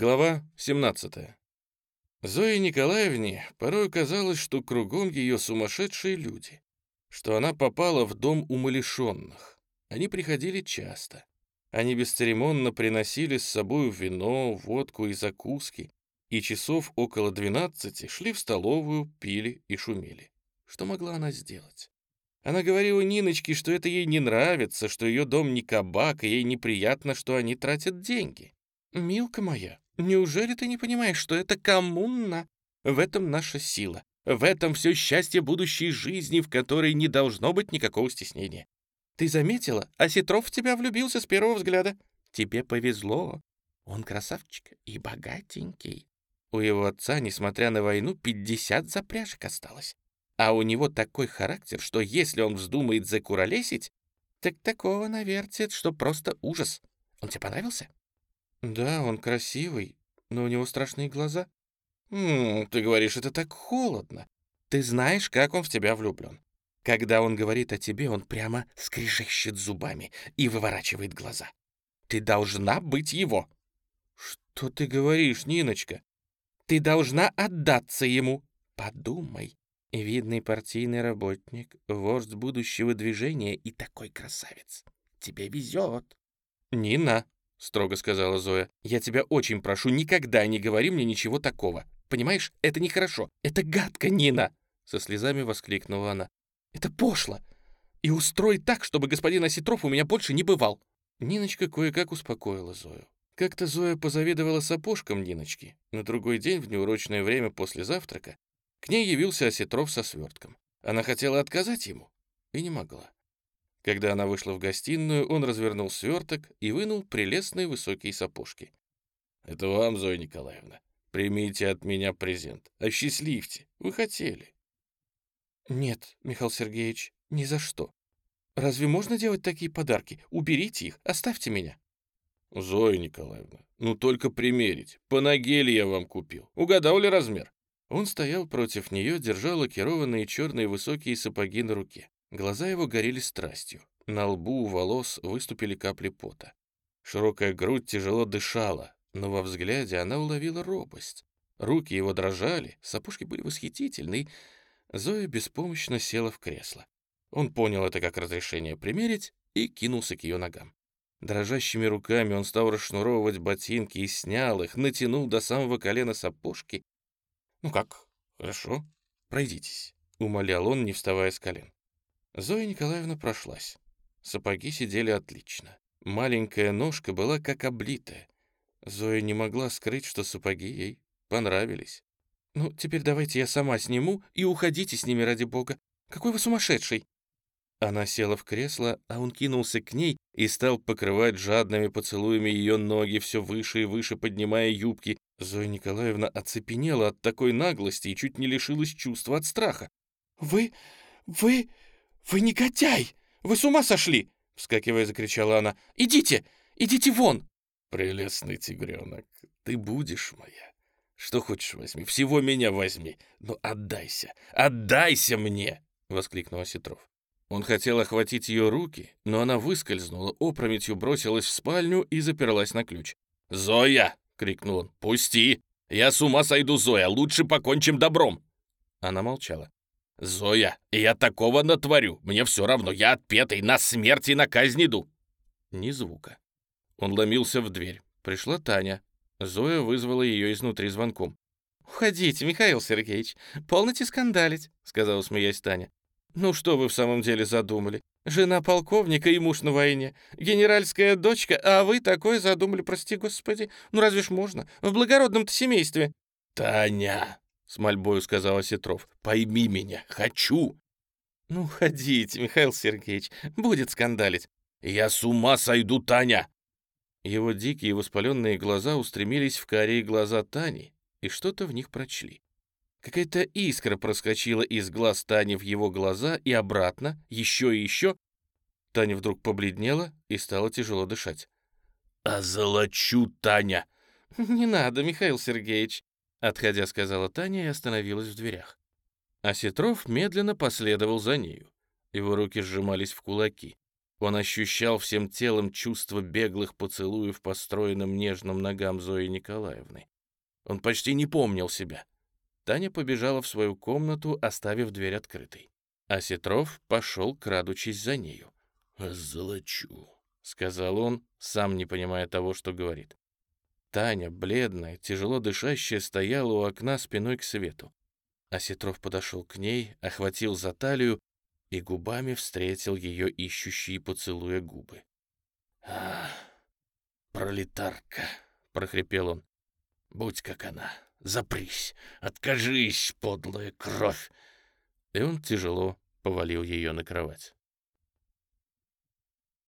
Глава 17. Зое Николаевне порой казалось, что кругом ее сумасшедшие люди, что она попала в дом умалишенных. Они приходили часто. Они бесцеремонно приносили с собой вино, водку и закуски, и часов около двенадцати шли в столовую, пили и шумели. Что могла она сделать? Она говорила Ниночке, что это ей не нравится, что ее дом не кабак, и ей неприятно, что они тратят деньги. «Милка моя, неужели ты не понимаешь, что это коммуна? В этом наша сила. В этом все счастье будущей жизни, в которой не должно быть никакого стеснения. Ты заметила, Осетров в тебя влюбился с первого взгляда. Тебе повезло. Он красавчик и богатенький. У его отца, несмотря на войну, 50 запряжек осталось. А у него такой характер, что если он вздумает закуролесить, так такого навертит, что просто ужас. Он тебе понравился? «Да, он красивый, но у него страшные глаза». «М ты говоришь, это так холодно. Ты знаешь, как он в тебя влюблен. Когда он говорит о тебе, он прямо скрежещет зубами и выворачивает глаза. Ты должна быть его». «Что ты говоришь, Ниночка?» «Ты должна отдаться ему. Подумай. Видный партийный работник, вождь будущего движения и такой красавец. Тебе везет». «Нина», — строго сказала Зоя. «Я тебя очень прошу, никогда не говори мне ничего такого. Понимаешь, это нехорошо. Это гадко, Нина!» Со слезами воскликнула она. «Это пошло. И устрой так, чтобы господин Осетров у меня больше не бывал». Ниночка кое-как успокоила Зою. Как-то Зоя позавидовала сапожкам Ниночки. На другой день, в неурочное время после завтрака, к ней явился Осетров со свертком. Она хотела отказать ему и не могла. Когда она вышла в гостиную, он развернул сверток и вынул прелестные высокие сапожки. «Это вам, Зоя Николаевна. Примите от меня презент. Осчастливьте. Вы хотели». «Нет, Михаил Сергеевич, ни за что. Разве можно делать такие подарки? Уберите их, оставьте меня». «Зоя Николаевна, ну только примерить. По ноге ли я вам купил? Угадал ли размер?» Он стоял против нее, держа лакированные черные высокие сапоги на руке. Глаза его горели страстью. На лбу у волос выступили капли пота. Широкая грудь тяжело дышала, но во взгляде она уловила робость. Руки его дрожали, сапожки были восхитительны. Зоя беспомощно села в кресло. Он понял это как разрешение примерить и кинулся к ее ногам. Дрожащими руками он стал расшнуровывать ботинки и снял их, натянул до самого колена сапожки. «Ну как, хорошо, пройдитесь», — умолял он, не вставая с колен. Зоя Николаевна прошлась. Сапоги сидели отлично. Маленькая ножка была как облитая. Зоя не могла скрыть, что сапоги ей понравились. «Ну, теперь давайте я сама сниму и уходите с ними ради бога. Какой вы сумасшедший!» Она села в кресло, а он кинулся к ней и стал покрывать жадными поцелуями ее ноги, все выше и выше поднимая юбки. Зоя Николаевна оцепенела от такой наглости и чуть не лишилась чувства от страха. «Вы... вы...» «Вы негодяй! Вы с ума сошли!» — вскакивая, закричала она. «Идите! Идите вон!» «Прелестный тигренок, ты будешь моя. Что хочешь возьми, всего меня возьми, но отдайся, отдайся мне!» — воскликнул Осетров. Он хотел охватить ее руки, но она выскользнула, опрометью бросилась в спальню и заперлась на ключ. «Зоя!» — крикнул он. «Пусти! Я с ума сойду, Зоя! Лучше покончим добром!» Она молчала. «Зоя, я такого натворю. Мне все равно, я отпетый, на смерть и на казнь иду». Ни звука. Он ломился в дверь. Пришла Таня. Зоя вызвала ее изнутри звонком. «Уходите, Михаил Сергеевич, полноте скандалить», — сказала, смеясь Таня. «Ну что вы в самом деле задумали? Жена полковника и муж на войне, генеральская дочка, а вы такое задумали, прости господи. Ну разве ж можно? В благородном-то семействе». «Таня!» — с мольбою сказал Осетров. «Пойми меня, хочу!» «Ну, ходите, Михаил Сергеевич, будет скандалить». «Я с ума сойду, Таня!» Его дикие воспаленные глаза устремились в карие глаза Тани и что-то в них прочли. Какая-то искра проскочила из глаз Тани в его глаза и обратно, еще и еще. Таня вдруг побледнела и стала тяжело дышать. «Озолочу, Таня!» «Не надо, Михаил Сергеевич», Отходя, сказала Таня и остановилась в дверях. А медленно последовал за нею. Его руки сжимались в кулаки. Он ощущал всем телом чувство беглых поцелуев по стройным нежным ногам Зои Николаевны. Он почти не помнил себя. Таня побежала в свою комнату, оставив дверь открытой. А пошел, крадучись за нею. «Золочу», — сказал он, сам не понимая того, что говорит. Таня, бледная, тяжело дышащая, стояла у окна спиной к свету. Осетров подошел к ней, охватил за талию и губами встретил ее ищущие поцелуя губы. «А, пролетарка!» — прохрипел он. «Будь как она, запрись, откажись, подлая кровь!» И он тяжело повалил ее на кровать.